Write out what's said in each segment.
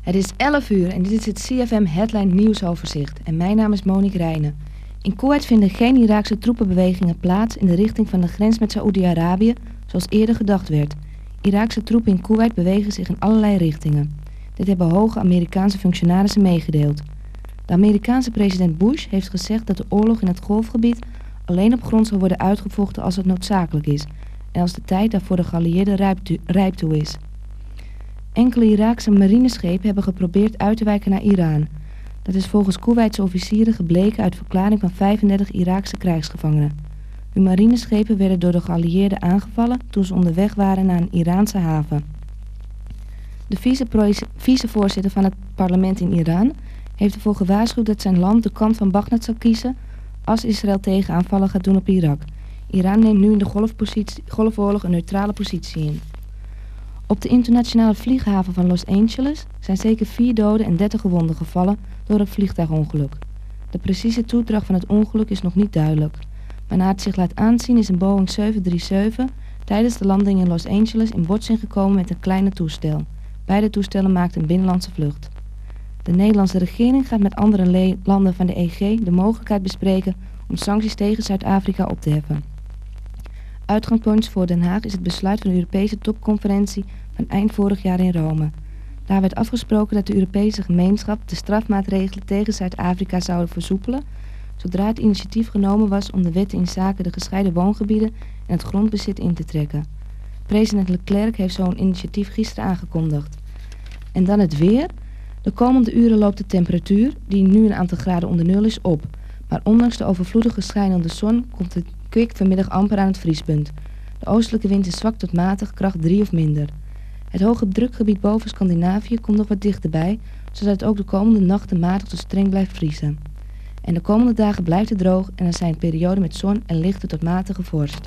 Het is 11 uur en dit is het CFM Headline Nieuwsoverzicht. En mijn naam is Monique Rijnen. In Kuwait vinden geen Iraakse troepenbewegingen plaats in de richting van de grens met Saoedi-Arabië, zoals eerder gedacht werd. Iraakse troepen in Kuwait bewegen zich in allerlei richtingen. Dit hebben hoge Amerikaanse functionarissen meegedeeld. De Amerikaanse president Bush heeft gezegd dat de oorlog in het golfgebied alleen op grond zal worden uitgevochten als het noodzakelijk is en als de tijd daarvoor de geallieerden rijp, toe is. Enkele Iraakse marineschepen hebben geprobeerd uit te wijken naar Iran. Dat is volgens Koeweitse officieren gebleken uit verklaring van 35 Iraakse krijgsgevangenen. Hun marineschepen werden door de geallieerden aangevallen toen ze onderweg waren naar een Iraanse haven. De vicevoorzitter van het parlement in Iran heeft ervoor gewaarschuwd dat zijn land de kant van Baghdad zal kiezen als Israël tegenaanvallen gaat doen op Irak. Iran neemt nu in de golfoorlog een neutrale positie in. Op de internationale vlieghaven van Los Angeles zijn zeker vier doden en 30 gewonden gevallen door een vliegtuigongeluk. De precieze toedracht van het ongeluk is nog niet duidelijk. Maar na het zich laat aanzien is een Boeing 737 tijdens de landing in Los Angeles in botsing gekomen met een kleine toestel. Beide toestellen maakten een binnenlandse vlucht. De Nederlandse regering gaat met andere landen van de EG de mogelijkheid bespreken om sancties tegen Zuid-Afrika op te heffen. Uitgangspunt voor Den Haag is het besluit van de Europese topconferentie van eind vorig jaar in Rome. Daar werd afgesproken dat de Europese gemeenschap de strafmaatregelen tegen Zuid-Afrika zouden versoepelen, zodra het initiatief genomen was om de wetten in zaken de gescheiden woongebieden en het grondbezit in te trekken. President Leclerc heeft zo'n initiatief gisteren aangekondigd. En dan het weer. De komende uren loopt de temperatuur, die nu een aantal graden onder nul is, op. Maar ondanks de overvloedige schijnende zon komt het kwik vanmiddag amper aan het vriespunt. De oostelijke wind is zwak tot matig, kracht 3 of minder. Het hoge drukgebied boven Scandinavië komt nog wat dichterbij, zodat het ook de komende nachten matig tot streng blijft vriezen. En de komende dagen blijft het droog en er zijn perioden met zon en lichte tot matige vorst.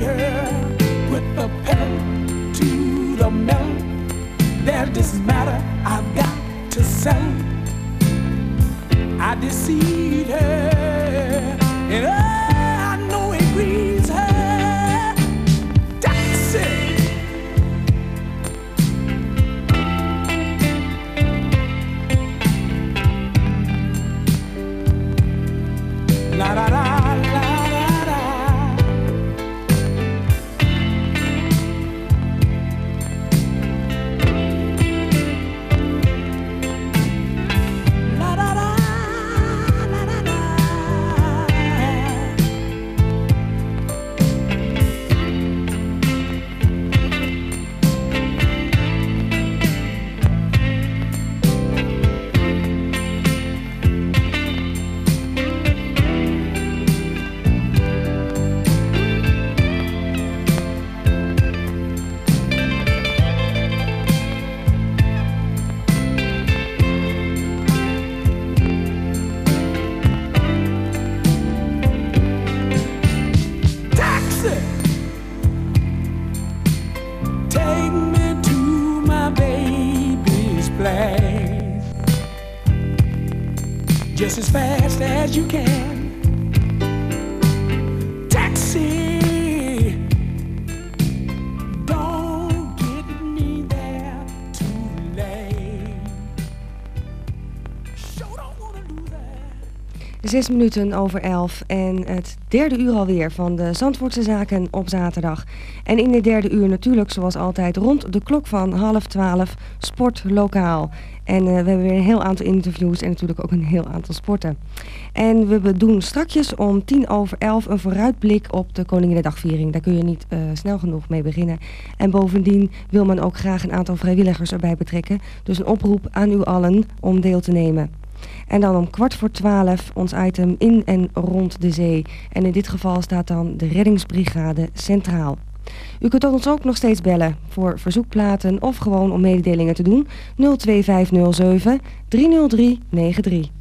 put the pedal to the metal. There's this matter I've got to sell. I deceived her, I As fast as you can. Zes minuten over elf en het derde uur alweer van de Zandvoortse Zaken op zaterdag. En in dit derde uur natuurlijk zoals altijd rond de klok van half twaalf sport lokaal. En eh, we hebben weer een heel aantal interviews en natuurlijk ook een heel aantal sporten. En we doen strakjes om tien over elf een vooruitblik op de Koninginnedagviering. Daar kun je niet eh, snel genoeg mee beginnen. En bovendien wil men ook graag een aantal vrijwilligers erbij betrekken. Dus een oproep aan u allen om deel te nemen. En dan om kwart voor twaalf ons item in en rond de zee. En in dit geval staat dan de reddingsbrigade centraal. U kunt ons ook nog steeds bellen voor verzoekplaten of gewoon om mededelingen te doen. 02507 30393.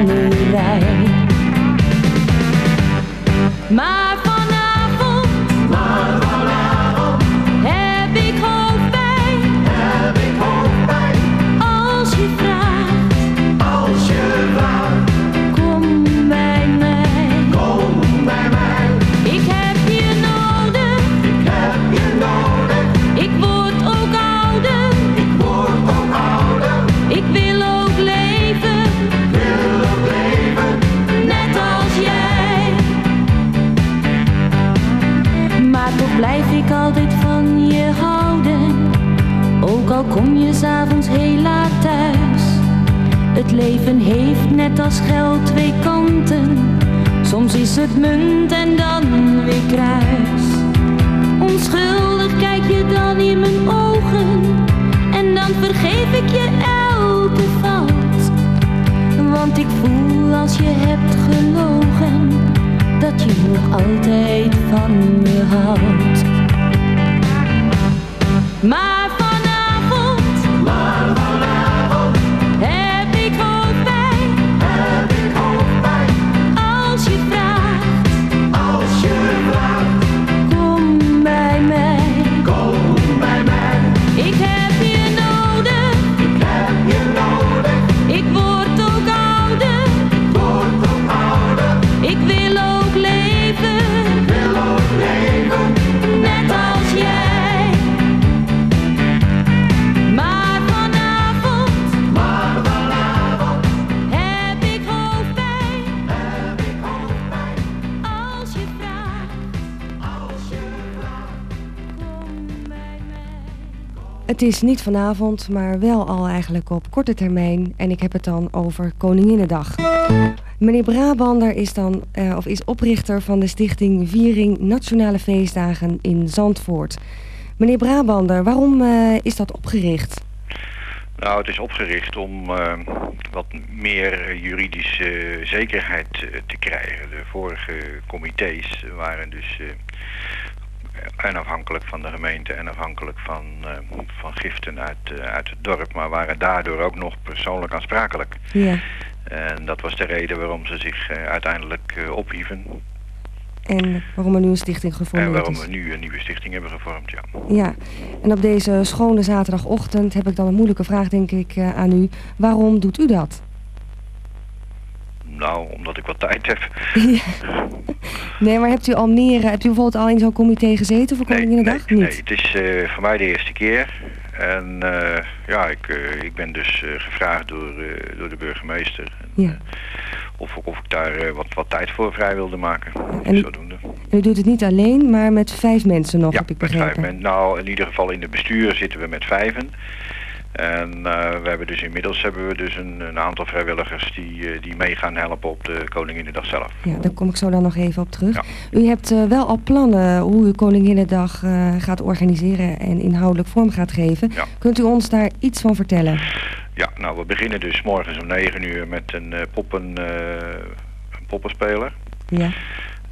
In leven heeft net als geld twee kanten. Soms is het munt en dan weer kruis. Onschuldig kijk je dan in mijn ogen. En dan vergeef ik je elke fout. Want ik voel als je hebt gelogen. Dat je nog altijd van me houdt. Maar het is niet vanavond, maar wel al eigenlijk op korte termijn. En ik heb het dan over Koninginnedag. Meneer Brabander is dan uh, of is oprichter van de stichting Viering Nationale Feestdagen in Zandvoort. Meneer Brabander, waarom uh, is dat opgericht? Nou, het is opgericht om uh, wat meer juridische zekerheid te krijgen. De vorige comité's waren dus en afhankelijk van de gemeente en afhankelijk van, uh, van giften uit, uh, uit het dorp, maar waren daardoor ook nog persoonlijk aansprakelijk. Ja. En dat was de reden waarom ze zich uh, uiteindelijk ophieven. En waarom er nu een stichting gevormd is. En waarom we nu een nieuwe stichting hebben gevormd, ja. Ja, en op deze schone zaterdagochtend heb ik dan een moeilijke vraag denk ik aan u. Waarom doet u dat? Nou, omdat ik wat tijd heb. nee, maar hebt u al meer, hebt u bijvoorbeeld al in zo'n comité gezeten voor Koninginnedag? Nee, nee, nee, het is uh, voor mij de eerste keer. En uh, ja, ik, uh, ik ben dus gevraagd door, door de burgemeester. Ja. of, of ik daar wat, wat tijd voor vrij wilde maken. En u, zodoende. u doet het niet alleen, maar met vijf mensen nog, ja, heb ik met begrepen. vijf mensen. Nou, in ieder geval in het bestuur zitten we met vijven. En uh, we hebben dus inmiddels hebben we dus een, een aantal vrijwilligers die, uh, die mee gaan helpen op de Koninginnedag zelf. Ja, daar kom ik zo dan nog even op terug. Ja. U hebt uh, wel al plannen hoe u Koninginnedag gaat organiseren en inhoudelijk vorm gaat geven. Ja. Kunt u ons daar iets van vertellen? Ja, nou we beginnen dus morgens om 9 uur met een poppen, een poppenspeler. Ja.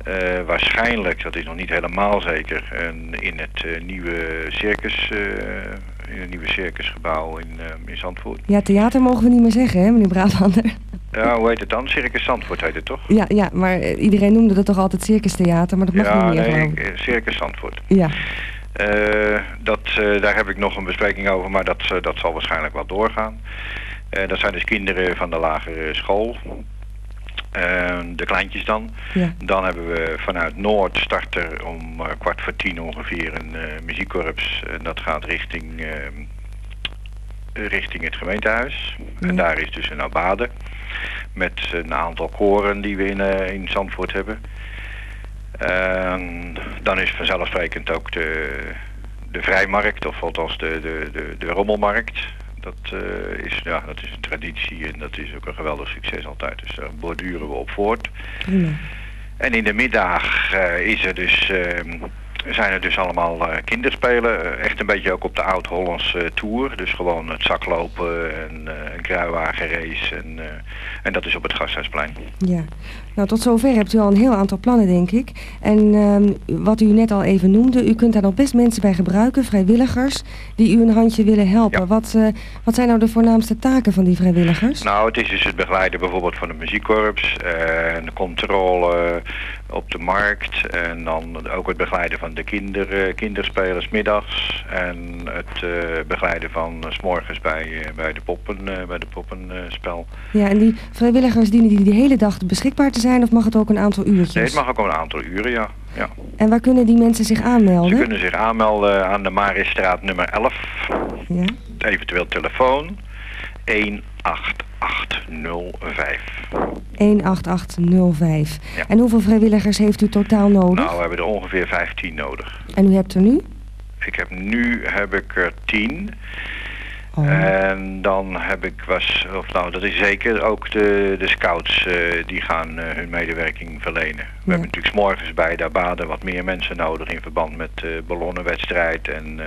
Uh, waarschijnlijk, dat is nog niet helemaal zeker, en in het uh, nieuwe circus, in het nieuwe circusgebouw in, in Zandvoort. Ja, theater mogen we niet meer zeggen, hè, meneer Brabander? Ja, hoe heet het dan? Circus Zandvoort heet het toch? Ja, ja maar iedereen noemde dat toch altijd circustheater, maar dat mag ja, niet meer, nee, geloof ik. Circus Zandvoort. Ja. dat, daar heb ik nog een bespreking over, maar dat, dat zal waarschijnlijk wel doorgaan. dat zijn dus kinderen van de lagere school. Uh, de kleintjes dan. Ja. Dan hebben we vanuit Noord starten om uh, kwart voor tien ongeveer een uh, muziekkorps. En dat gaat richting, richting het gemeentehuis. Ja. En daar is dus een abade. Met een aantal koren die we in, in Zandvoort hebben. dan is vanzelfsprekend ook de, de vrijmarkt, of althans de, de, de, de rommelmarkt. Dat, uh, is, ja, dat is een traditie en dat is ook een geweldig succes altijd. Dus daar borduren we op voort. En in de middag uh, is er dus, uh, zijn er dus allemaal kinderspelen. echt een beetje ook op de oud-Hollandse tour. Dus gewoon het zaklopen en een kruiwagenrace. En, en dat is op het Gasthuisplein. Ja. Nou, tot zover hebt u al een heel aantal plannen, denk ik. En um, wat u net al even noemde, u kunt daar nog best mensen bij gebruiken, vrijwilligers, die u een handje willen helpen. Ja. Wat, uh, wat zijn nou de voornaamste taken van die vrijwilligers? Nou, het is dus het begeleiden bijvoorbeeld van het muziekkorps, en de controle op de markt en dan ook het begeleiden van de kinder, kinderspelers middags en het uh, begeleiden van uh, s morgens bij, uh, bij de poppen, bij de poppenspel. ja, en die vrijwilligers dienen die de hele dag beschikbaar te zijn of mag het ook een aantal uurtjes? Nee, het mag ook een aantal uren, ja. ja. En waar kunnen die mensen zich aanmelden? Ze kunnen zich aanmelden aan de Marisstraat nummer 11. Ja. Eventueel telefoon 18805. 18805. Ja. En hoeveel vrijwilligers heeft u totaal nodig? Nou, we hebben er ongeveer 15 nodig. En u hebt er nu? Ik heb nu heb ik er 10. Oh. En dan heb ik was, of nou dat is zeker, ook de, de scouts uh, die gaan uh, hun medewerking verlenen. We Ja. hebben natuurlijk 's morgens bij daar baden wat meer mensen nodig in verband met uh, ballonnenwedstrijd en,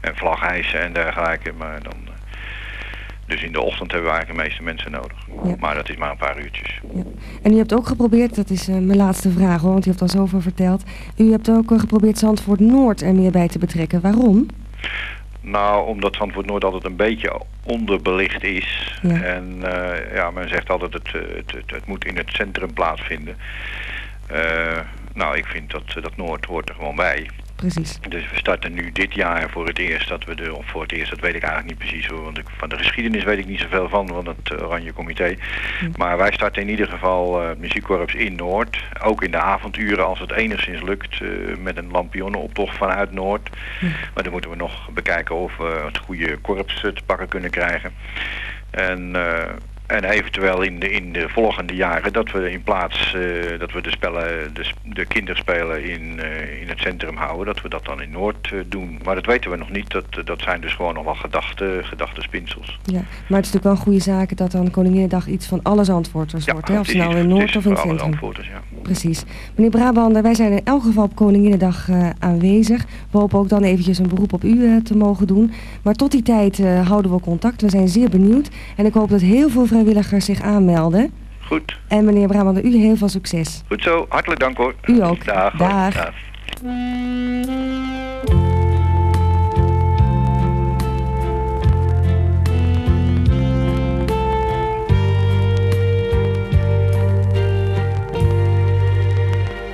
en vlaghijsen en dergelijke. Maar dan, dus in de ochtend hebben we eigenlijk de meeste mensen nodig. Ja. Maar dat is maar een paar uurtjes. Ja. En u hebt ook geprobeerd, dat is mijn laatste vraag hoor, want u heeft al zoveel verteld. U hebt ook geprobeerd Zandvoort Noord er meer bij te betrekken. Waarom? Nou, omdat Zandvoort Noord altijd een beetje onderbelicht is. Ja. En uh, ja, men zegt altijd het, het, het, het moet in het centrum plaatsvinden. Nou, ik vind dat, dat Noord hoort er gewoon bij. Precies. Dus we starten nu dit jaar voor het eerst dat we de, of voor het eerst, dat weet ik eigenlijk niet precies hoor, want ik, van de geschiedenis weet ik niet zoveel van, van het Oranje Comité. Hm. Maar wij starten in ieder geval uh, muziekkorps in Noord, ook in de avonduren als het enigszins lukt, uh, met een lampionnenoptocht vanuit Noord. Hm. Maar dan moeten we nog bekijken of we het goede korps te pakken kunnen krijgen. En uh, En eventueel in de, in de volgende jaren dat we in plaats eh, dat we de spellen, de, de kinderspelen in, eh, in het centrum houden, dat we dat dan in Noord eh, doen. Maar dat weten we nog niet. Dat, dat zijn dus gewoon nog wel gedachte, gedachtespinsels. Ja, maar het is natuurlijk wel een goede zaak dat dan Koninginnedag iets van alle Zandvoorters wordt. Hè? Of het nou in Noord of in het centrum. Ja. Precies. Meneer Brabander, wij zijn in elk geval op Koninginnedag aanwezig. We hopen ook dan eventjes een beroep op u te mogen doen. Maar tot die tijd houden we contact. We zijn zeer benieuwd. En ik hoop dat heel veel vrijwilligers zich aanmelden. Goed, En meneer Brabander, u heel veel succes. goed zo. Hartelijk dank hoor. U ook. Dag. Dag.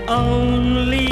Only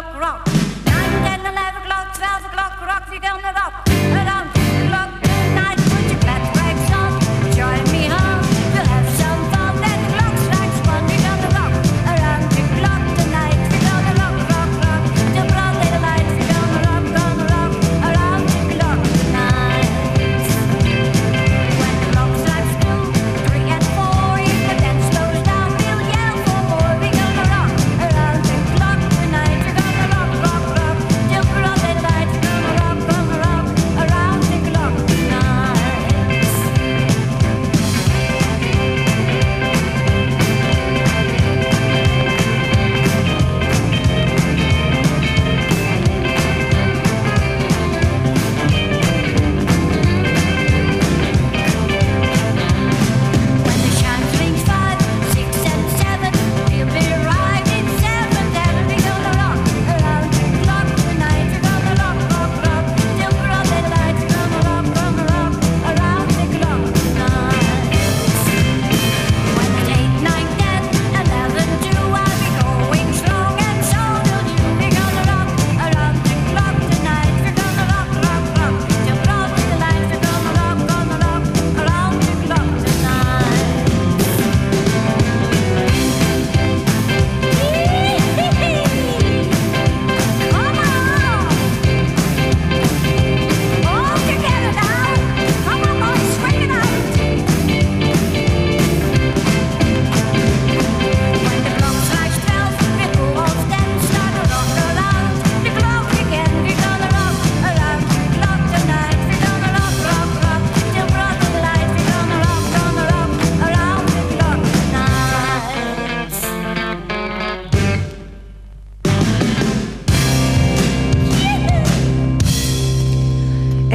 o'clock rock. 9, o'clock, 12 o'clock rock, we turn rock. up.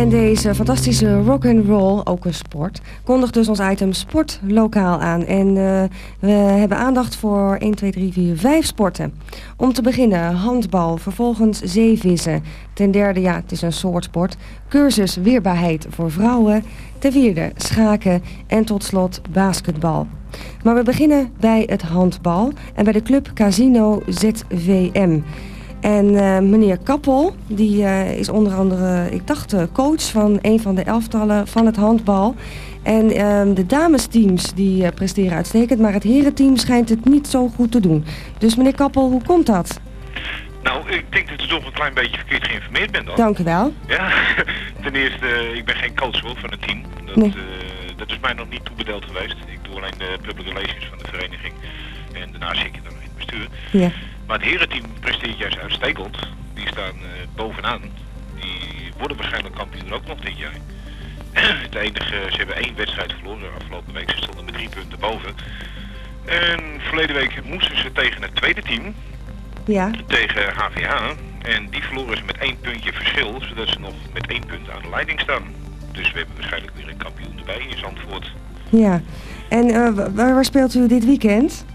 En deze fantastische rock and roll, ook een sport, kondigt dus ons item Sport Lokaal aan. En uh, we hebben aandacht voor 1, 2, 3, 4, 5 sporten. Om te beginnen handbal, vervolgens zeevissen. Ten derde, ja, het is een soort sport. Cursus weerbaarheid voor vrouwen. Ten vierde, schaken. En tot slot basketbal. Maar we beginnen bij het handbal en bij de club Casino ZVM. En uh, meneer Kappel, die uh, is onder andere, ik dacht, uh, coach van een van de elftallen van het handbal. En ehm, de damesteams die presteren uitstekend, maar het herenteam schijnt het niet zo goed te doen. Dus meneer Kappel, hoe komt dat? Nou, ik denk dat u toch een klein beetje verkeerd geïnformeerd bent dan. Dank u wel. Ja, ten eerste, ik ben geen coach hoor, van het team. Dat, Nee. dat is mij nog niet toebedeeld geweest. Ik doe alleen de public relations van de vereniging. En daarna zit ik dan in het bestuur. Ja. Maar het herenteam presteert juist uitstekend. Die staan eh, bovenaan. Die worden waarschijnlijk kampioen ook nog dit jaar. het enige, ze hebben één wedstrijd verloren afgelopen week. Ze stonden met drie punten boven. En verleden week moesten ze tegen het tweede team, Ja, tegen HVH. En die verloren ze met één puntje verschil, zodat ze nog met één punt aan de leiding staan. Dus we hebben waarschijnlijk weer een kampioen erbij in Zandvoort. ja. En eh, wa- waar, waar speelt u dit weekend?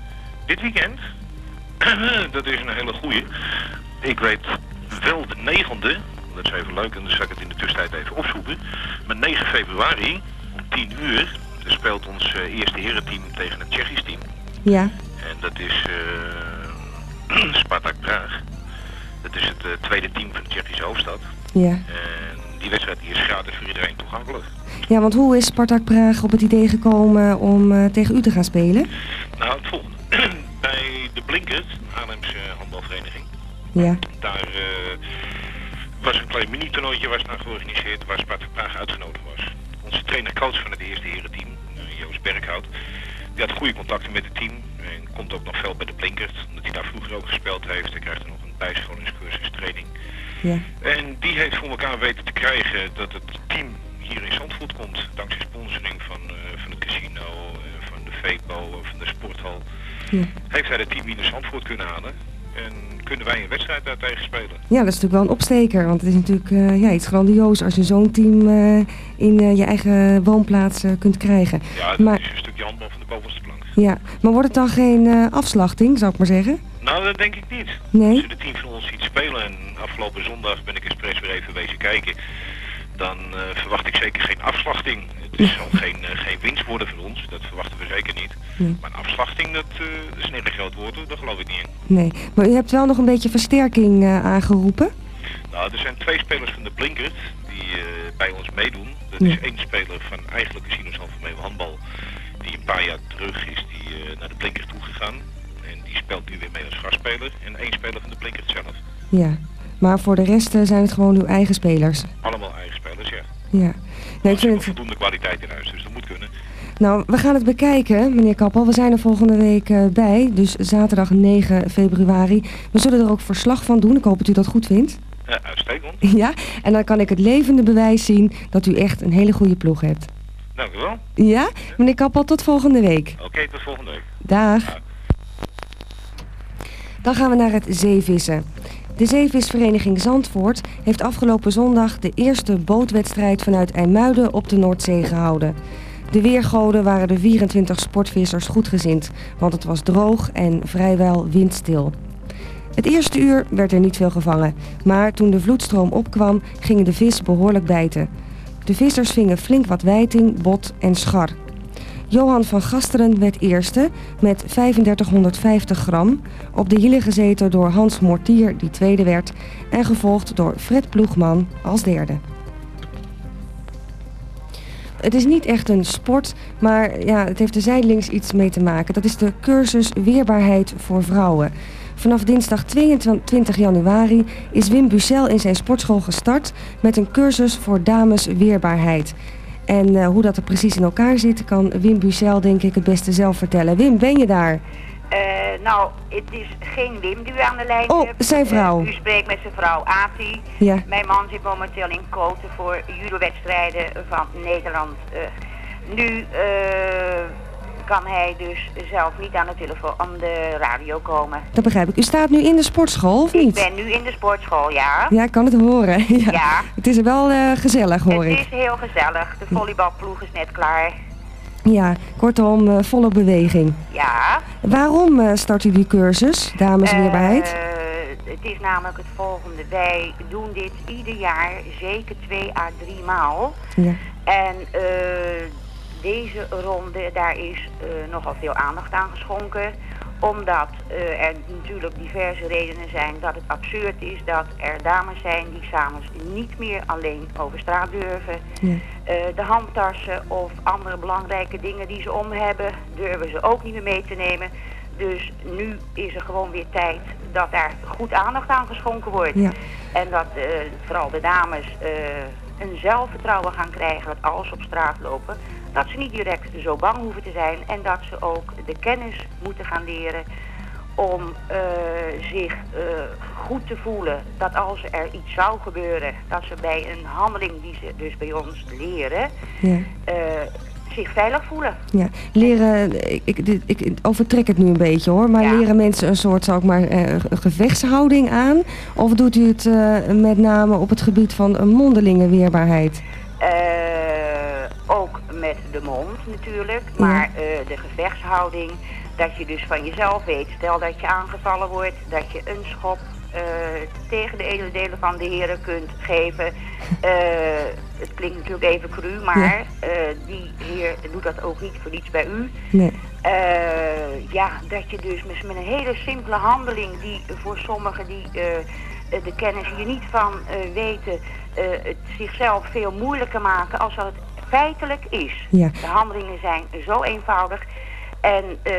Dit weekend, dat is een hele goeie. Ik weet wel de negende, dat is even leuk en dan zal ik het in de tussentijd even opzoeken. Maar 9 februari om 10 uur speelt ons eh, eerste herenteam tegen het Tsjechisch team. Ja, En dat is eh Spartak Praag. Dat is het eh, tweede team van de Tsjechische hoofdstad. ja. En die wedstrijd die is gratis voor iedereen toegankelijk. Ja, want hoe is Spartak Praag op het idee gekomen om tegen u te gaan spelen? Nou, het volgende. Bij de Blinkert, Haarlemse handbalvereniging, Ja, Daar eh, was een klein mini-toernooitje was georganiseerd waar Sparta Praag uitgenodigd was. Onze trainer-coach van het eerste herenteam, eh, Joost Berghout, die had goede contacten met het team en komt ook nog veel bij de Blinkert, omdat hij daar vroeger ook gespeeld heeft. Hij krijgt er nog een bijscholingscursus training. ja, En die heeft voor elkaar weten te krijgen dat het team hier in Zandvoort komt, dankzij sponsoring van, eh, van het casino, van de VEPO, eh, van de sporthal. Ja. Heeft hij het team hier in Zandvoort kunnen halen en kunnen wij een wedstrijd daar tegen spelen. Ja, dat is natuurlijk wel een opsteker, want het is natuurlijk eh, ja, iets grandioos als je zo'n team eh, in eh, je eigen woonplaats kunt krijgen. Ja, dat Maar- is een stukje handbal van de bovenste plank. Ja, maar wordt het dan geen afslachting, zou ik maar zeggen? Nou, dat denk ik niet. Nee? Als je de team van ons ziet spelen en afgelopen zondag ben ik expres weer even wezen kijken, dan verwacht ik zeker geen afslachting. Het is zal geen, eh, geen winst worden voor ons, dat verwachten we zeker niet. Nee. Maar een afslachting, dat, eh, dat is een groot woord, hoor. daar geloof ik niet in. Nee, maar u hebt wel nog een beetje versterking eh, aangeroepen. Nou, er zijn twee spelers van de Blinkert die eh, bij ons meedoen. Dat is één speler van eigenlijk Casino Zandvoort handbal, die een paar jaar terug is die, eh, naar de Blinkert toegegaan. En die speelt nu weer mee als gastspeler. En één speler van de Blinkert zelf. Ja, maar voor de rest eh, zijn het gewoon uw eigen spelers. Allemaal eigen spelers, ja. Ja. Nee, ik vind voldoende kwaliteit in huis, dus dat moet kunnen. Nou, we gaan het bekijken, meneer Kappel. We zijn er volgende week eh, bij, dus zaterdag 9 februari. We zullen er ook verslag van doen. Ik hoop dat u dat goed vindt. Ja, uitstekend. Ja, en dan kan ik het levende bewijs zien dat u echt een hele goede ploeg hebt. Dank u wel. Ja, meneer Kappel, tot volgende week. Oké, tot volgende week. Dag. Dan gaan we naar het zeevissen. De zeevisvereniging Zandvoort heeft afgelopen zondag de eerste bootwedstrijd vanuit IJmuiden op de Noordzee gehouden. De weergoden waren de 24 sportvissers goedgezind, want het was droog en vrijwel windstil. Het eerste uur werd er niet veel gevangen, maar toen de vloedstroom opkwam gingen de vis behoorlijk bijten. De vissers vingen flink wat wijting, bot en schar. Johan van Gasteren werd eerste met 3550 gram. Op de hielen gezeten door Hans Mortier, die tweede werd. En gevolgd door Fred Ploegman als derde. Het is niet echt een sport, maar ja, het heeft er zijdelings iets mee te maken. Dat is de cursus Weerbaarheid voor Vrouwen. Vanaf dinsdag 22 januari is Wim Bucel in zijn sportschool gestart met een cursus voor dames weerbaarheid. En eh, hoe dat er precies in elkaar zit, kan Wim Bucel denk ik het beste zelf vertellen. Wim, ben je daar? Eh, nou, het is geen Wim die u aan de lijn Oh, hebt. zijn vrouw. Eh, u spreekt met zijn vrouw Ati. Ja. Mijn man zit momenteel in Koten voor judo-wedstrijden van Nederland. Nu eh, kan hij dus zelf niet aan de telefoon, aan de radio komen. Dat begrijp ik. U staat nu in de sportschool, of Ik niet? ben nu in de sportschool, ja. Ja, ik kan het horen. Ja. Ja. Het is wel eh, gezellig, hoor Het ik. is heel gezellig. De volleybalploeg is net klaar. Ja, kortom, eh, volle beweging. Ja. Waarom eh, start u die cursus, damesweerbaarheid? Eh, het is namelijk het volgende. Wij doen dit ieder jaar zeker twee à drie maal. ja. En eh, deze ronde, daar is eh, nogal veel aandacht aan geschonken. Omdat eh, er natuurlijk diverse redenen zijn dat het absurd is dat er dames zijn die s'avonds niet meer alleen over straat durven. Ja. Eh, de handtassen of andere belangrijke dingen die ze om hebben, durven ze ook niet meer mee te nemen. Dus nu is er gewoon weer tijd dat daar goed aandacht aan geschonken wordt. Ja. En dat vooral de dames eh, een zelfvertrouwen gaan krijgen dat als ze op straat lopen, dat ze niet direct zo bang hoeven te zijn en dat ze ook de kennis moeten gaan leren om eh, zich eh, goed te voelen dat als er iets zou gebeuren, dat ze bij een handeling die ze dus bij ons leren, Ja. eh, zich veilig voelen. Ja, leren, ik, ik, ik overtrek het nu een beetje hoor, maar Ja. leren mensen een soort, zal ik maar, gevechtshouding aan? Of doet u het met name op het gebied van mondelinge weerbaarheid? Eh, met de mond natuurlijk, maar eh, de gevechtshouding, dat je dus van jezelf weet, stel dat je aangevallen wordt, dat je een schop eh, tegen de edele delen van de heren kunt geven. Eh, het klinkt natuurlijk even cru, maar die heer doet dat ook niet voor niets bij u. Nee. Ja, dat je dus met, met een hele simpele handeling die voor sommigen die de kennis hier niet van weten, het zichzelf veel moeilijker maken als dat het feitelijk is. Ja. De handelingen zijn zo eenvoudig en eh,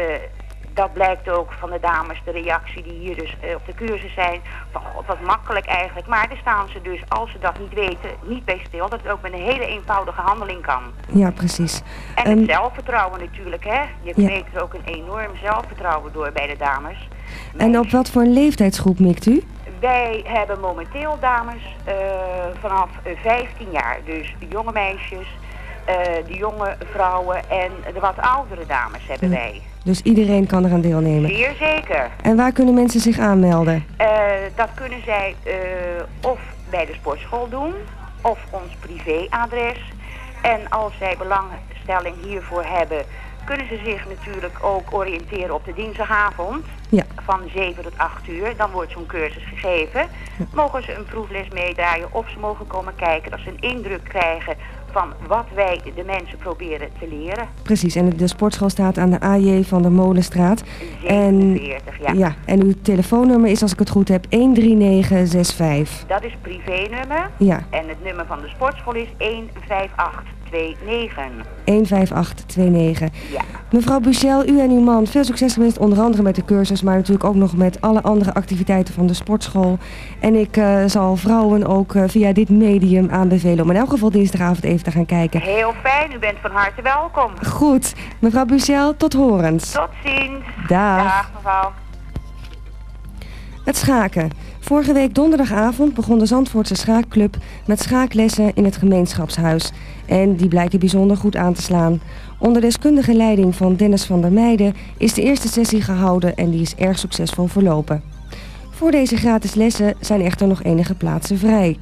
dat blijkt ook van de dames, de reactie die hier dus eh, op de cursus zijn, van god, wat makkelijk eigenlijk. Maar daar staan ze dus, als ze dat niet weten, niet bij stil, dat het ook met een hele eenvoudige handeling kan. Ja, precies. En het zelfvertrouwen natuurlijk, hè. Je Ja. kweekt er ook een enorm zelfvertrouwen door bij de dames. en op wat voor leeftijdsgroep mikt u? Wij hebben momenteel dames eh, vanaf eh, 15 jaar. Dus jonge meisjes, de jonge vrouwen en de wat oudere dames hebben Ja. wij. Dus iedereen kan eraan deelnemen. Zeer zeker. En waar kunnen mensen zich aanmelden? Eh, dat kunnen zij eh, of bij de sportschool doen, of ons privéadres. En als zij belangstelling hiervoor hebben, kunnen ze zich natuurlijk ook oriënteren op de dinsdagavond Ja. van 7 tot 8 uur. Dan wordt zo'n cursus gegeven. Mogen ze een proefles meedraaien of ze mogen komen kijken dat ze een indruk krijgen van wat wij de mensen proberen te leren. Precies, en de sportschool staat aan de AJ van de Molenstraat. En, 47, ja. ja, en uw telefoonnummer is, als ik het goed heb, 13965. Dat is privénummer. Ja, En het nummer van de sportschool is 15829. 15829. Ja. Mevrouw Buchel, u en uw man, veel succes gewenst, onder andere met de cursus, maar natuurlijk ook nog met alle andere activiteiten van de sportschool. En ik eh, zal vrouwen ook eh, via dit medium aanbevelen om in elk geval dinsdagavond even te gaan kijken. Heel fijn, u bent van harte welkom. Goed, mevrouw Buchel, tot horens. Tot ziens. Dag. Dag mevrouw. Het schaken. Vorige week donderdagavond begon de Zandvoortse schaakclub met schaaklessen in het gemeenschapshuis. En die blijken bijzonder goed aan te slaan. Onder deskundige leiding van Dennis van der Meijden is de eerste sessie gehouden en die is erg succesvol verlopen. Voor deze gratis lessen zijn echter nog enige plaatsen vrij.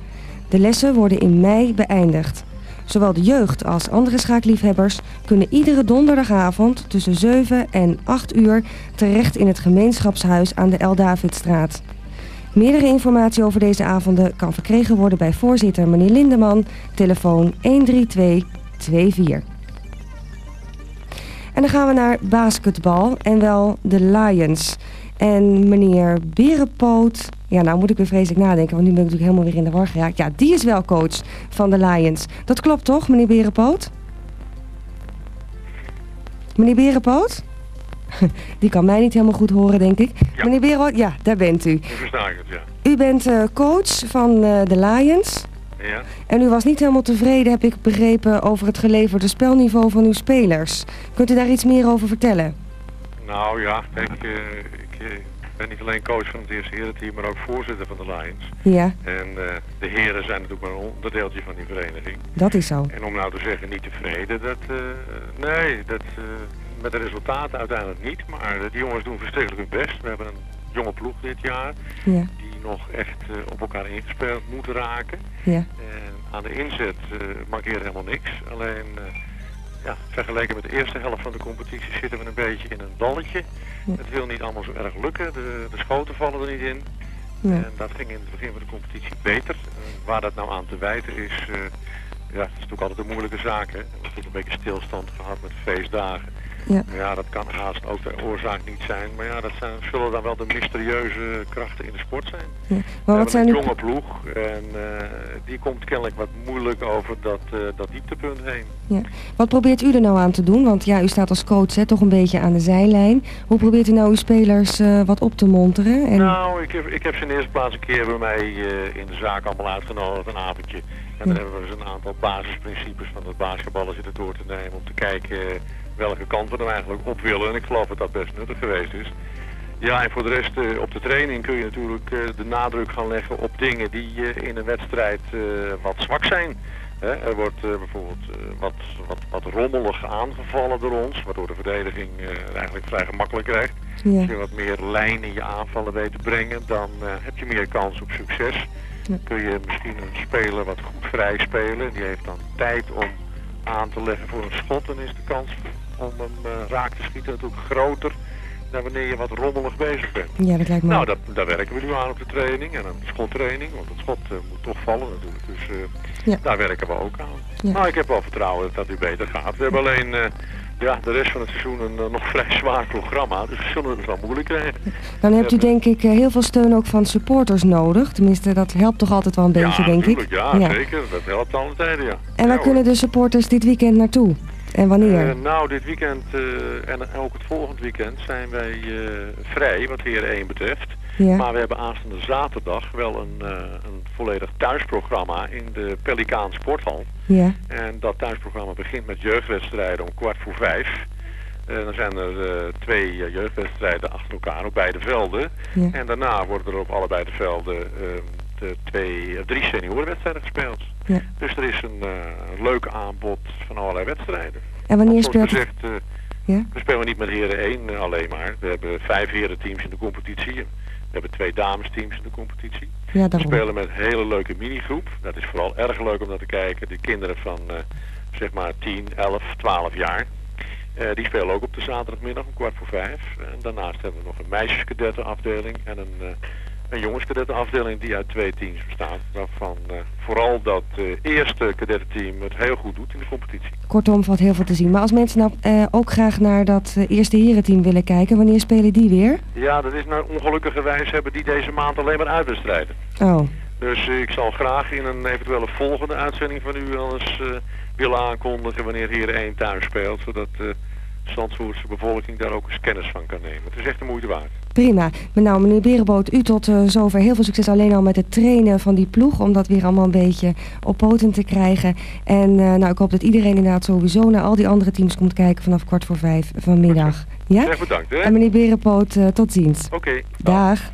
De lessen worden in mei beëindigd. Zowel de jeugd als andere schaakliefhebbers kunnen iedere donderdagavond tussen 7 en 8 uur terecht in het gemeenschapshuis aan de El Davidstraat. Meerdere informatie over deze avonden kan verkregen worden bij voorzitter meneer Lindeman, telefoon 13224. En dan gaan we naar basketbal en wel de Lions. En meneer Berenpoot, ja nou moet ik weer vreselijk nadenken, want nu ben ik natuurlijk helemaal weer in de war geraakt. Ja, die is wel coach van de Lions. Dat klopt toch, meneer Berenpoot? Meneer Berenpoot? Die kan mij niet helemaal goed horen, denk ik. Ja. Meneer Berenpoot, ja, daar bent u. Nu versta ik het, ja. U bent eh, coach van eh, de Lions. Ja, En u was niet helemaal tevreden, heb ik begrepen, over het geleverde spelniveau van uw spelers. Kunt u daar iets meer over vertellen? nou ja, eh, ik eh, ben niet alleen coach van het eerste herenteam, maar ook voorzitter van de Lions. Ja, En de heren zijn natuurlijk maar een onderdeeltje van die vereniging. dat is zo. En om nou te zeggen niet tevreden, dat, nee, dat, met de resultaten uiteindelijk niet. Maar eh, die jongens doen verschrikkelijk hun best. We hebben een jonge ploeg dit jaar Ja, die nog echt eh, op elkaar ingespeeld moet raken. ja, En aan de inzet eh mankeert helemaal niks. Alleen, ja, vergeleken met de eerste helft van de competitie zitten we een beetje in een dalletje. Ja. Het wil niet allemaal zo erg lukken. De, de schoten vallen er niet in. ja. En dat ging in het begin van de competitie beter. En waar dat nou aan te wijten is, eh, ja, het is natuurlijk altijd een moeilijke zaak. Hè. We hebben natuurlijk een beetje stilstand gehad met feestdagen. Ja. Ja, dat kan haast ook de oorzaak niet zijn. Maar ja, dat zijn, zullen dan wel de mysterieuze krachten in de sport zijn. ja. Maar wat zijn een jonge ploeg en eh, die komt kennelijk wat moeilijk over dat, eh, dat dieptepunt heen. Ja. Wat probeert u er nou aan te doen? Want ja, u staat als coach hè, toch een beetje aan de zijlijn. Hoe probeert u nou uw spelers eh, wat op te monteren? En... Nou, ik heb, ik heb ze in de eerste plaats een keer bij mij in de zaak allemaal uitgenodigd, een avondje. En dan hebben we dus een aantal basisprincipes van het basketballen zitten door te nemen om te kijken welke kant we nou eigenlijk op willen. En ik geloof dat dat best nuttig geweest is. Ja, en voor de rest eh, op de training kun je natuurlijk eh, de nadruk gaan leggen op dingen die eh, in een wedstrijd wat zwak zijn. Hè, er wordt bijvoorbeeld wat, wat, wat rommelig aangevallen door ons, waardoor de verdediging eigenlijk vrij gemakkelijk krijgt. Ja. Als je wat meer lijn in je aanvallen weet te brengen, dan heb je meer kans op succes. Ja. Kun je misschien een speler wat goed vrij spelen. Die heeft dan tijd om aan te leggen voor een schot. Dan is de kans om hem eh, raak te schieten natuurlijk groter dan wanneer je wat rommelig bezig bent. Ja, dat lijkt me... Nou, dat, daar werken we nu aan op de training en een schottraining, want het schot eh, moet toch vallen natuurlijk. Dus eh, Ja. daar werken we ook aan. Ja. Maar ik heb wel vertrouwen dat dat nu beter gaat. We hebben alleen ja, de rest van het seizoen een nog vrij zwaar programma, dus we zullen het wel moeilijk krijgen. Dan hebt u denk ik heel veel steun ook van supporters nodig. Tenminste, dat helpt toch altijd wel een beetje, ja, denk ik. Ja, zeker. Dat helpt alle tijden, ja. En waar kunnen de supporters dit weekend naartoe? En wanneer? Eh, nou, dit weekend eh, en ook het volgende weekend zijn wij eh, vrij wat Heer 1 betreft. ja. Maar we hebben aanstaande zaterdag wel een, een volledig thuisprogramma in de Pelikaan Sporthal. ja. En dat thuisprogramma begint met jeugdwedstrijden om kwart voor vijf. Dan zijn er twee jeugdwedstrijden achter elkaar op beide velden. Ja. En daarna worden er op allebei de velden eh, de twee, eh, drie seniorenwedstrijden gespeeld. Ja. Dus er is een eh, leuk aanbod van allerlei wedstrijden. En wanneer speelt gezegd, eh, Ja? we spelen niet met heren 1 alleen maar. We hebben vijf herenteams in de competitie. We hebben twee damesteams in de competitie. Ja, We spelen met een hele leuke minigroep. Dat is vooral erg leuk om naar te kijken. De kinderen van eh, zeg maar 10, 11, 12 jaar. Eh, die spelen ook op de zaterdagmiddag om kwart voor vijf. En daarnaast hebben we nog een meisjeskadettenafdeling en een, uh, een jongenskadettenafdeling die uit twee teams bestaat. Waarvan uh, vooral dat uh, eerste kadettenteam het heel goed doet in de competitie. Kortom, valt heel veel te zien. Maar als mensen nou uh, ook graag naar dat eerste herenteam willen kijken, wanneer spelen die weer? Ja, dat is nou ongelukkige wijze hebben die deze maand alleen maar uitwedstrijden. Oh. Dus ik zal graag in een eventuele volgende uitzending van u wel eens willen aankondigen wanneer hier 1 thuis speelt. Zodat de Zandvoortse bevolking daar ook eens kennis van kan nemen. Het is echt de moeite waard. Prima. Maar nou, meneer Berenboot, u tot uh, zover heel veel succes alleen al met het trainen van die ploeg. Om dat weer allemaal een beetje op poten te krijgen. En uh, nou, ik hoop dat iedereen inderdaad sowieso naar al die andere teams komt kijken vanaf kwart voor vijf vanmiddag. Ja? Zeg bedankt, hè? En meneer Berenpoot, uh, tot ziens. Oké. Okay, dag. dag.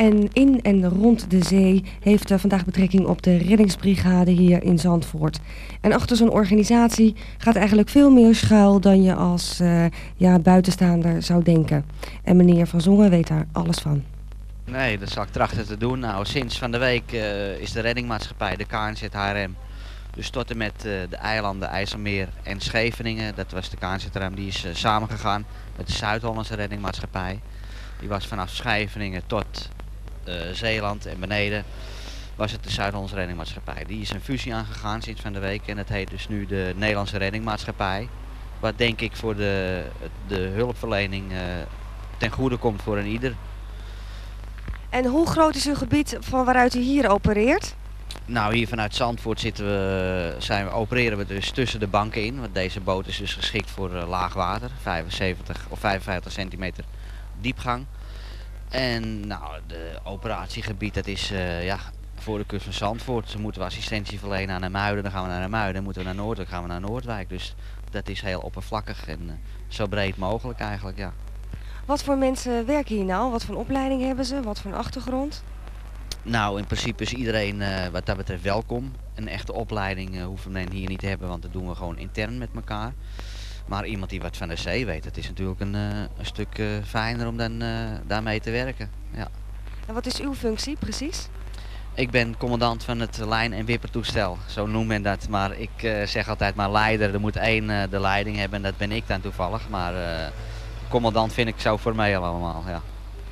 En in en rond de zee heeft vandaag betrekking op de reddingsbrigade hier in Zandvoort. En achter zo'n organisatie gaat eigenlijk veel meer schuil dan je als uh, ja, buitenstaander zou denken. En meneer Van Zongen weet daar alles van. Nee, dat zal ik trachten te doen. Nou, sinds van de week uh, is de reddingmaatschappij, de KNZHRM, dus tot en met uh, de eilanden IJsselmeer en Scheveningen, dat was de KNZHRM, die is uh, samengegaan met de Zuid-Hollandse reddingmaatschappij. Die was vanaf Scheveningen tot Zeeland en beneden was het de Zuid-Hollandse reddingmaatschappij. Die is een fusie aangegaan sinds van de week en het heet dus nu de Nederlandse reddingmaatschappij. Wat denk ik voor de, de hulpverlening ten goede komt voor een ieder. En hoe groot is uw gebied van waaruit u hier opereert? Nou, hier vanuit Zandvoort zitten we, zijn we, opereren we dus tussen de banken in. Want deze boot is dus geschikt voor uh, laag water. 75 of 55 centimeter diepgang. En nou, de operatiegebied dat is uh, ja, voor de kust van Zandvoort. Ze moeten we assistentie verlenen aan de Muiden, dan gaan we naar de Muiden. Moeten we naar Noord, dan gaan we naar Noordwijk. Dus dat is heel oppervlakkig en uh, zo breed mogelijk eigenlijk, ja. Wat voor mensen werken hier nou? Wat voor opleiding hebben ze? Wat voor een achtergrond? Nou, in principe is iedereen uh, wat dat betreft welkom. Een echte opleiding hoeven we hier niet te hebben, want dat doen we gewoon intern met elkaar. Maar iemand die wat van de zee weet, dat is natuurlijk een, uh, een stuk fijner om dan daarmee te werken. Ja. En wat is uw functie precies? Ik ben commandant van het lijn- en wippertoestel, zo noemt men dat. Maar ik zeg altijd maar leider, er moet één de leiding hebben en dat ben ik dan toevallig. Maar commandant vind ik zo voor mij allemaal, ja.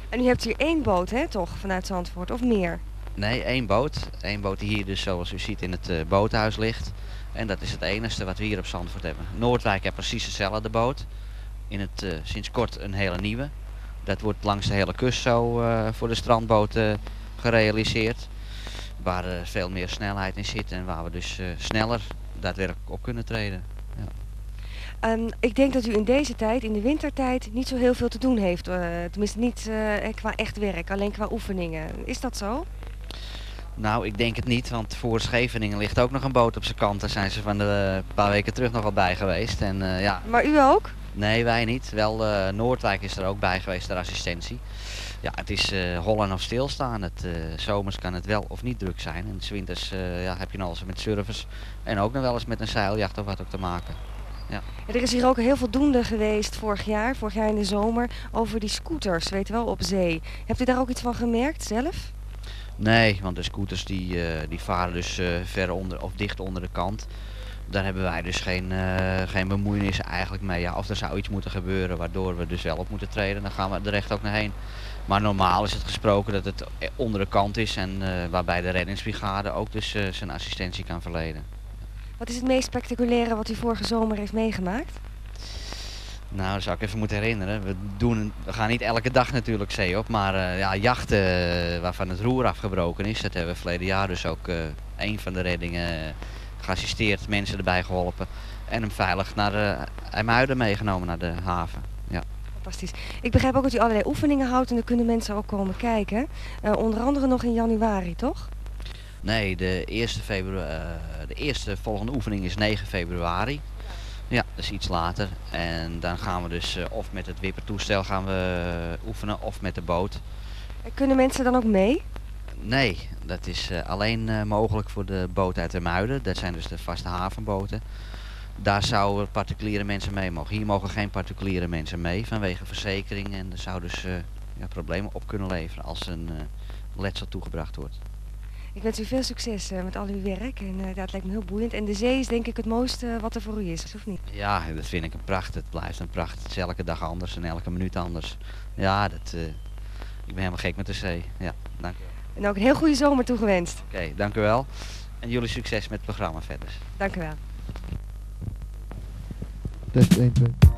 En u hebt hier één boot, hè, toch, vanuit Zandvoort, of meer? Nee, één boot. Eén boot die hier dus, zoals u ziet, in het boothuis ligt. En dat is het enige wat we hier op Zandvoort hebben. Noordwijk heeft precies dezelfde boot. In het, uh, sinds kort een hele nieuwe. Dat wordt langs de hele kust zo uh, voor de strandboten gerealiseerd. Waar veel meer snelheid in zit en waar we dus sneller daadwerkelijk op kunnen treden. Um, ik denk dat u in deze tijd, in de wintertijd, niet zo heel veel te doen heeft. Tenminste niet qua echt werk, alleen qua oefeningen. Is dat zo? Nou, ik denk het niet, want voor Scheveningen ligt ook nog een boot op zijn kant. Daar zijn ze van de uh, paar weken terug nog al bij geweest. En, ja. Maar u ook? Nee, wij niet. Wel Noordwijk is er ook bij geweest, ter assistentie. Ja, het is hollen of stilstaan. Het, zomers kan het wel of niet druk zijn. En s winters ja, heb je nog eens met surfers en ook nog wel eens met een zeiljacht of wat ook te maken. Ja. Er is hier ook heel veel doende geweest vorig jaar, vorig jaar in de zomer, over die scooters, weet wel, op zee. Hebt u daar ook iets van gemerkt zelf? Nee, want de scooters die, uh, die varen dus uh, ver onder of dicht onder de kant. Daar hebben wij dus geen, uh, geen bemoeienis eigenlijk mee. Ja, of er zou iets moeten gebeuren waardoor we dus wel op moeten treden, dan gaan we er echt ook naar heen. Maar normaal is het gesproken dat het onder de kant is en waarbij de reddingsbrigade ook dus zijn assistentie kan verlenen. Wat is het meest spectaculaire wat u vorige zomer heeft meegemaakt? Nou, dat zou ik even moeten herinneren. We, doen, we gaan niet elke dag natuurlijk zee op, maar uh, ja, jachten uh, waarvan het roer afgebroken is, dat hebben we verleden jaar dus ook uh, een van de reddingen geassisteerd, mensen erbij geholpen en hem veilig naar de IJmuiden meegenomen naar de haven. Ja. Fantastisch. Ik begrijp ook dat u allerlei oefeningen houdt en dan kunnen mensen ook komen kijken. onder andere nog in januari, toch? Nee, de eerste, februari, de eerste volgende oefening is 9 februari. Ja, dat is iets later. En dan gaan we dus uh, of met het wippertoestel gaan we oefenen of met de boot. En kunnen mensen dan ook mee? Nee, dat is uh, alleen uh, mogelijk voor de boot uit de Muiden. Dat zijn dus de vaste havenboten. Daar zouden particuliere mensen mee mogen. Hier mogen geen particuliere mensen mee vanwege verzekering. En er zou dus ja, problemen op kunnen leveren als een letsel toegebracht wordt. Ik wens u veel succes uh, met al uw werk en uh, dat lijkt me heel boeiend. En de zee is denk ik het mooiste wat er voor u is, of niet? Ja, dat vind ik een pracht. Het blijft een pracht. Het is elke dag anders en elke minuut anders. Ja, dat, uh, ik ben helemaal gek met de zee. Ja, dank u wel. En ook een heel goede zomer toegewenst. Oké, okay, dank u wel. En jullie succes met het programma verder. Dank u wel. Test 1, 2.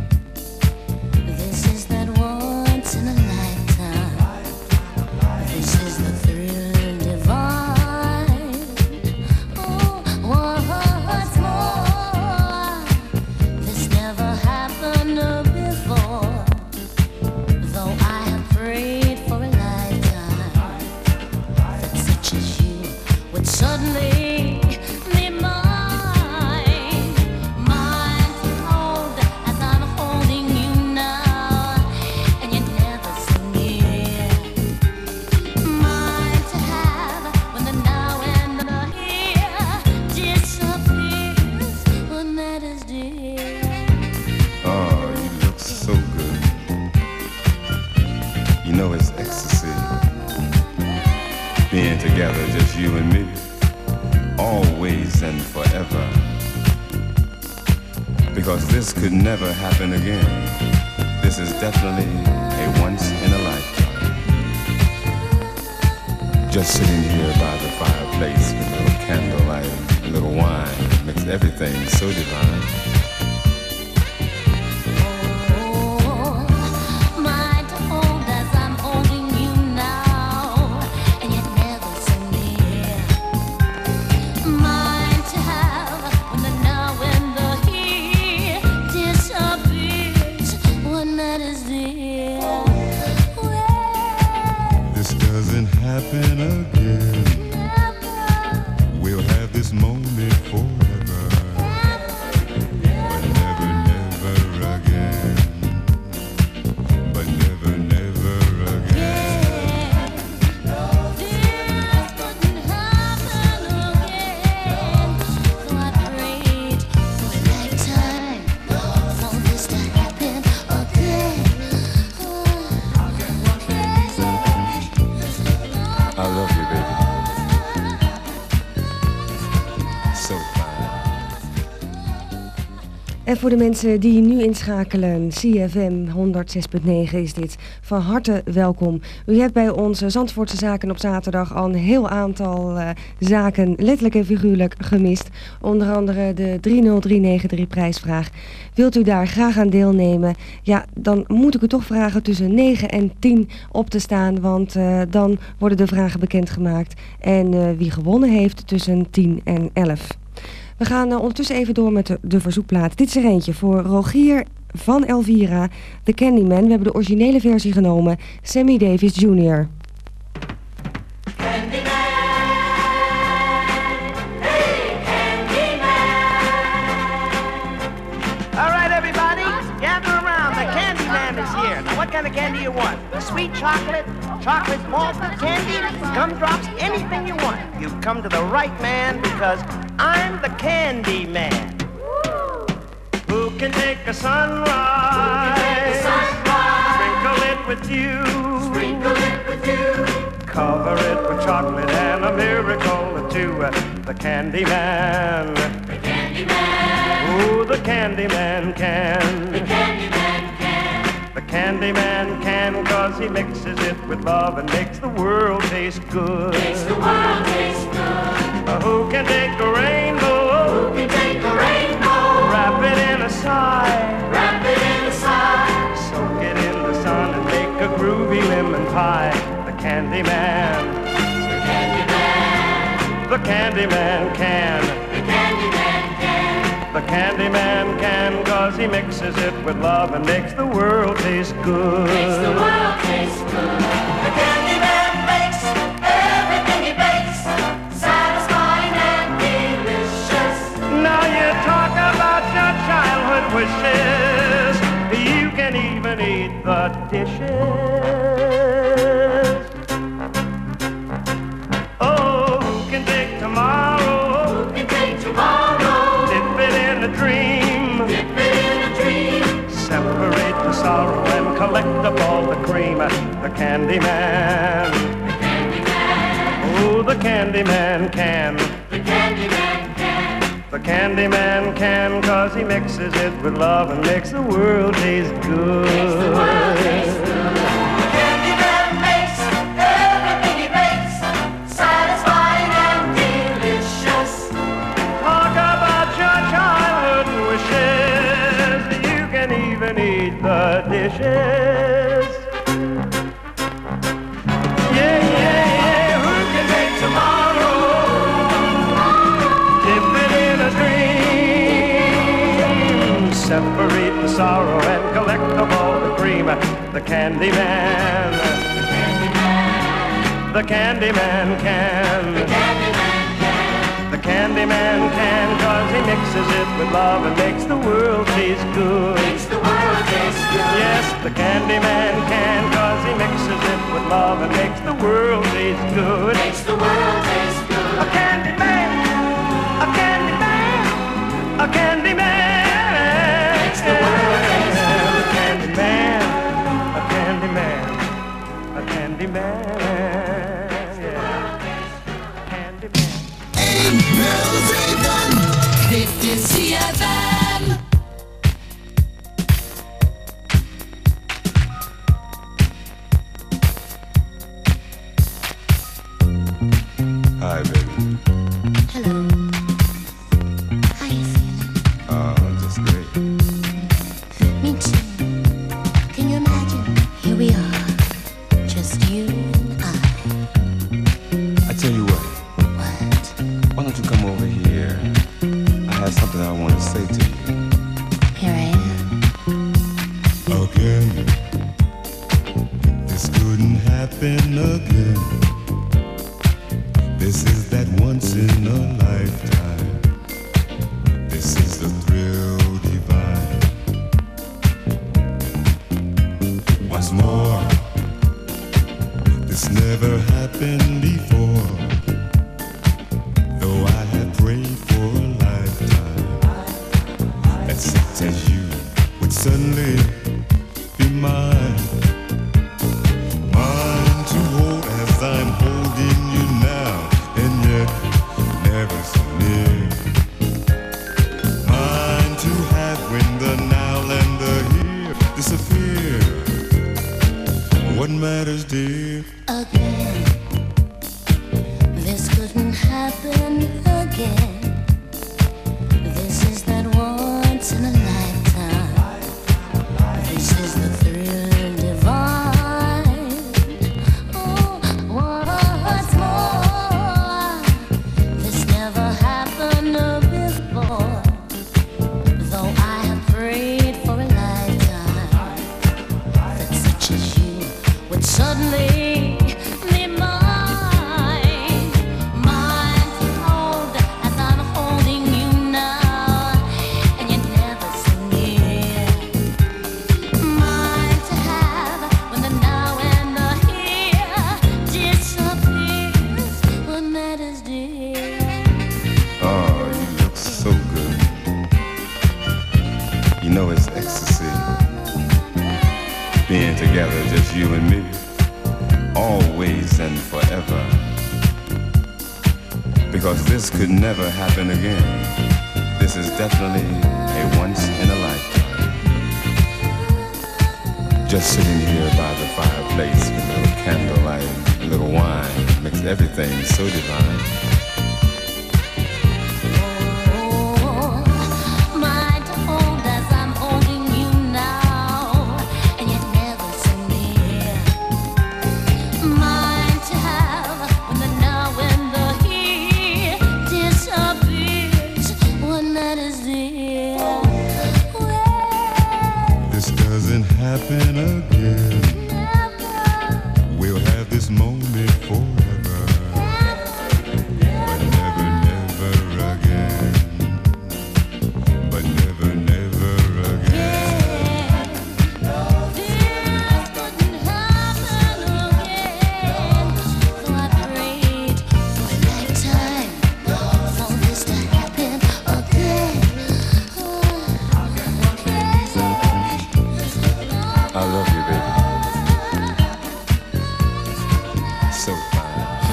Voor de mensen die nu inschakelen, CFM 106.9 is dit. Van harte welkom. U hebt bij onze Zandvoortse Zaken op zaterdag al een heel aantal eh, zaken, letterlijk en figuurlijk, gemist. Onder andere de 30393 prijsvraag. Wilt u daar graag aan deelnemen? Ja, dan moet ik u toch vragen tussen 9 en 10 op te staan, want eh, dan worden de vragen bekendgemaakt. En eh, wie gewonnen heeft tussen 10 en 11. We gaan eh, ondertussen even door met de, de verzoekplaat. Dit is er eentje voor Rogier van Elvira, The Candyman. We hebben de originele versie genomen, Sammy Davis Jr. what kind of candy you want? Sweet chocolate, chocolate malt candy, gumdrops, anything you want. You've come to the right man because I'm the candy man. Who can take a sunrise? Take a sunrise? Sprinkle it with you. Sprinkle it with you. Cover it with chocolate and a miracle or two. Uh, The candy man. The candy man. Ooh, the candy man can. The candy man can. The candy man can cause he mixes it with love and makes the world taste good. Makes the world taste good. who can take a rainbow? Who can take a rainbow? Wrap it in a sigh. Wrap it in a sigh. Soak it in the sun and make a groovy lemon pie. The candy man. The candy man. The candy man can. The candy man can cause he mixes it with love and makes the world taste good. Makes the world taste good. The makes everything he satisfying and delicious. Now you talk about your childhood wishes. You can even eat the dishes. collect up all the cream. The candy man. The candy man. The candy man can. The candy man can. The candy man can, cause he mixes it with love and makes the world taste good. The candy man. The candy man can. The candy man can. The candy man can, cause he mixes it with love and makes the world taste good. Makes the world taste good. Yes, the candy man can, cause he mixes it with love and makes the world taste good. Makes the world taste good. A candy man.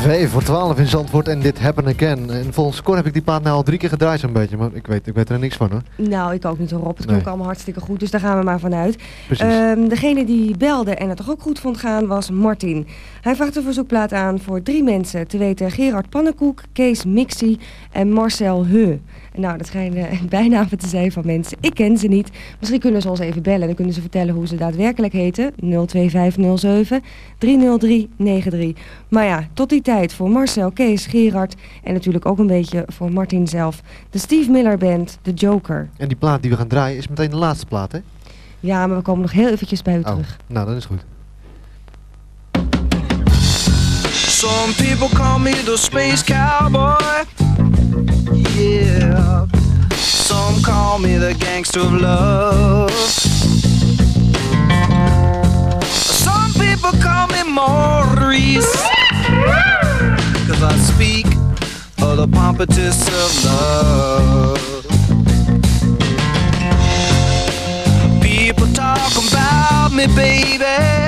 2 voor 12 in Zandvoort en dit Happen Again. En volgens score heb ik die plaat nou al drie keer gedraaid zo'n beetje, maar ik weet, ik weet er niks van hoor. Nou, ik ook niet hoor, Rob. Het klonk allemaal hartstikke goed, dus daar gaan we maar vanuit. Um, degene die belde en het toch ook goed vond gaan was Martin. Hij vraagt een verzoekplaat aan voor drie mensen, te weten Gerard Pannenkoek, Kees Mixie en Marcel He. Nou, dat schijnen bijnamen te zijn van mensen. Ik ken ze niet. Misschien kunnen ze ons even bellen. Dan kunnen ze vertellen hoe ze daadwerkelijk heten. 02507 30393. Maar ja, tot die tijd voor Marcel, Kees, Gerard en natuurlijk ook een beetje voor Martin zelf. De Steve Miller Band, The Joker. En die plaat die we gaan draaien is meteen de laatste plaat, hè? Ja, maar we komen nog heel eventjes bij u Oh, terug. nou, dat is goed. Some people call me the space cowboy. Yeah. Some call me the gangster of love. Some people call me Maurice. Cause I speak of the pompatus of love. People talk about me, baby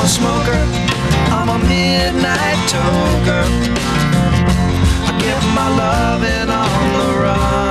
I'm a smoker, I'm a midnight toker. I get my loving on the run.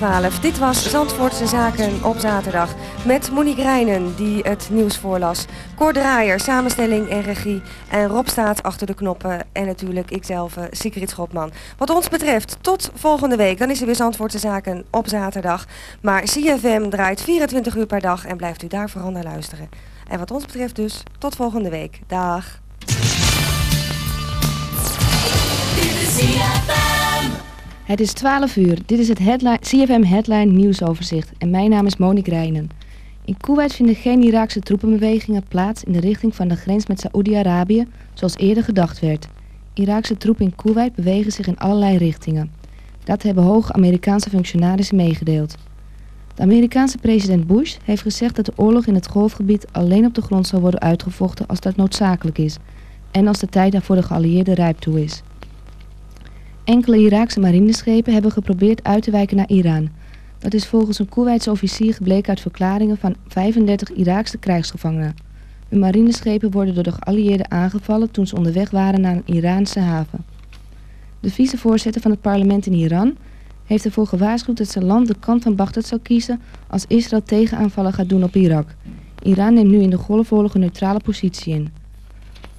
12. Dit was Zandvoortse Zaken op zaterdag. Met Monique Rijnen, die het nieuws voorlas. Cor Draaier, samenstelling en regie. En Rob staat achter de knoppen. En natuurlijk ikzelf, eh, Sigrid Schopman. Wat ons betreft, tot volgende week. Dan is er weer Zandvoortse Zaken op zaterdag. Maar CFM draait 24 uur per dag. En blijft u daar vooral naar luisteren. En wat ons betreft dus, tot volgende week. Dag. Het is 12 uur. Dit is het headline, CFM Headline nieuwsoverzicht en mijn naam is Monique Rijnen. In Kuwait vinden geen Iraakse troepenbewegingen plaats in de richting van de grens met Saoedi-Arabië, zoals eerder gedacht werd. Iraakse troepen in Kuwait bewegen zich in allerlei richtingen. Dat hebben hoge Amerikaanse functionarissen meegedeeld. De Amerikaanse president Bush heeft gezegd dat de oorlog in het golfgebied alleen op de grond zal worden uitgevochten als dat noodzakelijk is en als de tijd daarvoor de geallieerden rijp toe is. Enkele Iraakse marineschepen hebben geprobeerd uit te wijken naar Iran. Dat is volgens een Koeweitse officier gebleken uit verklaringen van 35 Iraakse krijgsgevangenen. Hun marineschepen worden door de geallieerden aangevallen toen ze onderweg waren naar een Iraanse haven. De vicevoorzitter van het parlement in Iran heeft ervoor gewaarschuwd dat zijn land de kant van Bagdad zal kiezen als Israël tegenaanvallen gaat doen op Irak. Iran neemt nu in de golfoorlog een neutrale positie in.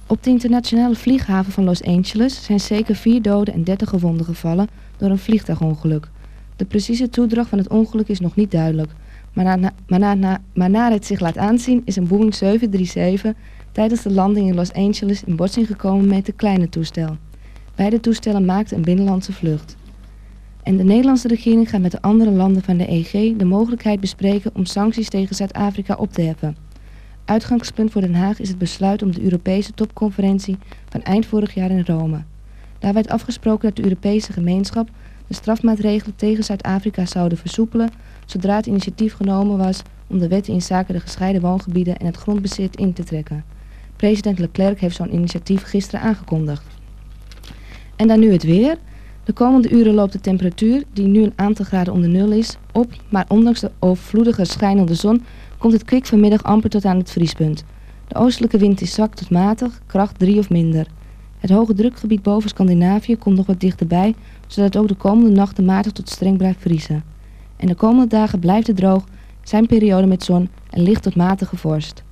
Op de internationale vlieghaven van Los Angeles zijn zeker vier doden en 30 gewonden gevallen door een vliegtuigongeluk. De precieze toedracht van het ongeluk is nog niet duidelijk, maar, na, naar het zich laat aanzien is een Boeing 737 tijdens de landing in Los Angeles in botsing gekomen met een kleine toestel. Beide toestellen maakten een binnenlandse vlucht. En de Nederlandse regering gaat met de andere landen van de EG de mogelijkheid bespreken om sancties tegen Zuid-Afrika op te heffen. Uitgangspunt voor Den Haag is het besluit om de Europese topconferentie van eind vorig jaar in Rome. Daar werd afgesproken dat de Europese gemeenschap de strafmaatregelen tegen Zuid-Afrika zouden versoepelen zodra het initiatief genomen was om de wetten in zaken de gescheiden woongebieden en het grondbezit in te trekken. President Leclerc heeft zo'n initiatief gisteren aangekondigd. En dan nu het weer. De komende uren loopt de temperatuur, die nu een aantal graden onder nul is, op, maar ondanks de overvloedige schijnende zon komt het kwik vanmiddag amper tot aan het vriespunt. De oostelijke wind is zwak tot matig, kracht 3 of minder. Het hoge drukgebied boven Scandinavië komt nog wat dichterbij, zodat ook de komende nachten matig tot streng blijft vriezen. En de komende dagen blijft het droog, zijn perioden met zon en licht tot matige vorst.